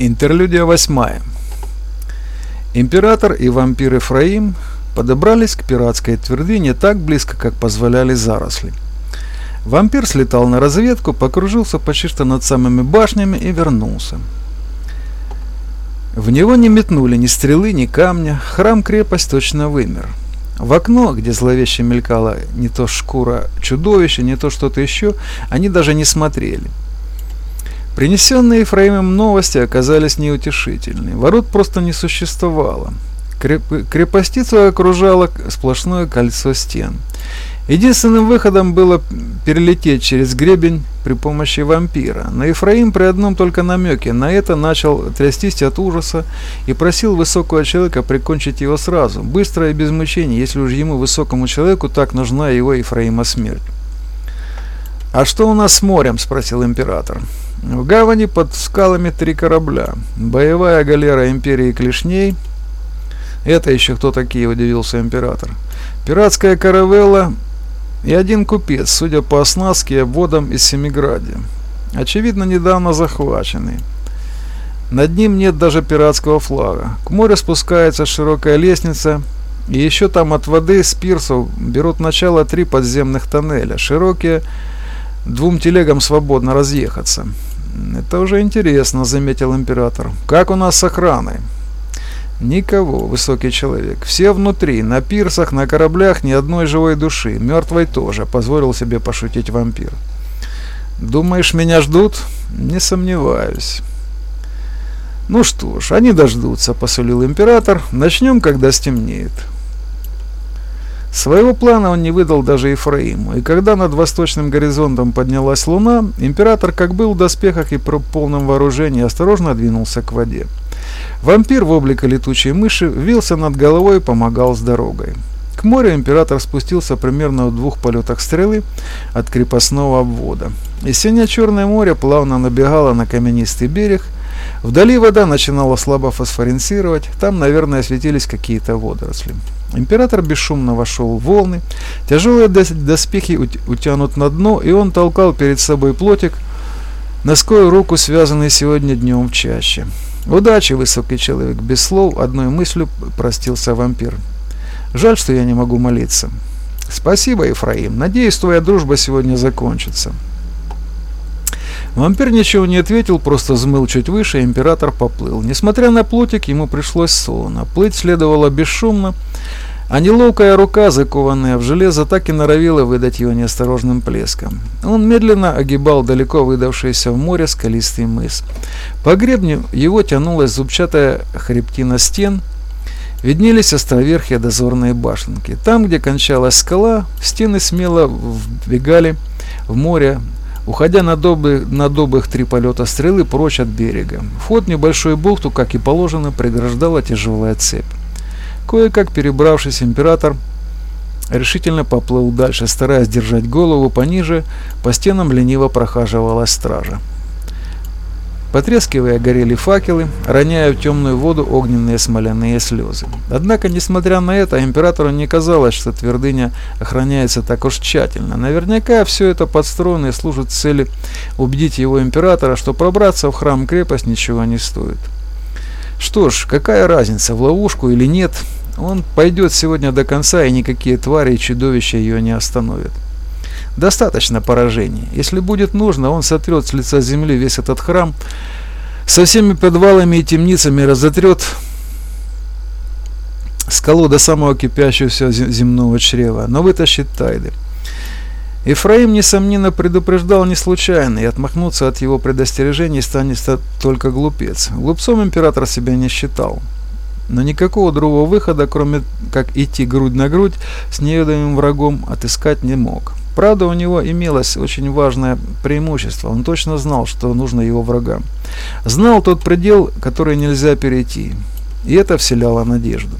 Интерлюдия восьмая. Император и вампир Ефраим подобрались к пиратской твердыне так близко, как позволяли заросли. Вампир слетал на разведку, покружился почти что над самыми башнями и вернулся. В него не метнули ни стрелы, ни камня, храм-крепость точно вымер. В окно, где зловеще мелькала не то шкура чудовища, не то что-то еще, они даже не смотрели. Принесенные Ефраимом новости оказались неутешительны. Ворот просто не существовало. Креп... Крепостицу окружало сплошное кольцо стен. Единственным выходом было перелететь через гребень при помощи вампира. Но Ефраим при одном только намеке на это начал трястись от ужаса и просил высокого человека прикончить его сразу, быстро и без мучений, если уж ему, высокому человеку, так нужна его Ефраима смерть. «А что у нас с морем?» – спросил император. В гавани под скалами три корабля. Боевая галера империи Клешней. Это еще кто такие, удивился император. Пиратская каравелла и один купец, судя по оснастке и обводам из Семиградия. Очевидно, недавно захваченный. Над ним нет даже пиратского флага. К морю спускается широкая лестница, и еще там от воды с пирсов берут начало три подземных тоннеля, широкие, двум телегам свободно разъехаться. «Это уже интересно», — заметил император. «Как у нас с охраной?» «Никого, высокий человек. Все внутри, на пирсах, на кораблях ни одной живой души. Мертвой тоже», — позволил себе пошутить вампир. «Думаешь, меня ждут?» «Не сомневаюсь». «Ну что ж, они дождутся», — посулил император. «Начнем, когда стемнеет». Своего плана он не выдал даже Ефраиму, и когда над восточным горизонтом поднялась луна, император, как был в доспехах и при полном вооружении, осторожно двинулся к воде. Вампир в облике летучей мыши вился над головой и помогал с дорогой. К морю император спустился примерно в двух полетах стрелы от крепостного обвода. И сине-черное море плавно набегало на каменистый берег. Вдали вода начинала слабо фосфоренцировать, там, наверное, светились какие-то водоросли. Император бесшумно вошел в волны, тяжелые доспехи утянут на дно, и он толкал перед собой плотик, ноской руку, связанный сегодня днем в чаще. «Удачи, высокий человек!» Без слов, одной мыслью простился вампир. «Жаль, что я не могу молиться». «Спасибо, Ефраим. Надеюсь, твоя дружба сегодня закончится». Вампир ничего не ответил, просто взмыл чуть выше, и император поплыл. Несмотря на плотик, ему пришлось солоно. Плыть следовало бесшумно, а неловкая рука, закованная в железо, так и норовила выдать его неосторожным плеском. Он медленно огибал далеко выдавшийся в море скалистый мыс. По гребню его тянулась зубчатая хребтина стен, виднелись островерхие дозорные башенки. Там, где кончалась скала, стены смело вбегали в море, уходя на добрых, на добрых три полета стрелы прочь от берега. Вход в небольшую бухту, как и положено, преграждала тяжелая цепь. Кое-как перебравшись, император решительно поплыл дальше, стараясь держать голову пониже, по стенам лениво прохаживалась стража. Потрескивая горели факелы, роняя в темную воду огненные смоляные слезы. Однако, несмотря на это, императору не казалось, что твердыня охраняется так уж тщательно. Наверняка все это подстроено и служит цели убедить его императора, что пробраться в храм-крепость ничего не стоит. Что ж, какая разница, в ловушку или нет, он пойдет сегодня до конца, и никакие твари и чудовища ее не остановят. Достаточно поражений. Если будет нужно, он сотрет с лица земли весь этот храм, со всеми подвалами и темницами разотрет скалу до самого кипящего земного чрева, но вытащит тайды. Ефраим, несомненно, предупреждал не случайно, и отмахнуться от его предостережений станет только глупец. Глупцом император себя не считал. Но никакого другого выхода, кроме как идти грудь на грудь с неведомым врагом, отыскать не мог. Правда, у него имелось очень важное преимущество. Он точно знал, что нужно его врагам. Знал тот предел, который нельзя перейти. И это вселяло надежду.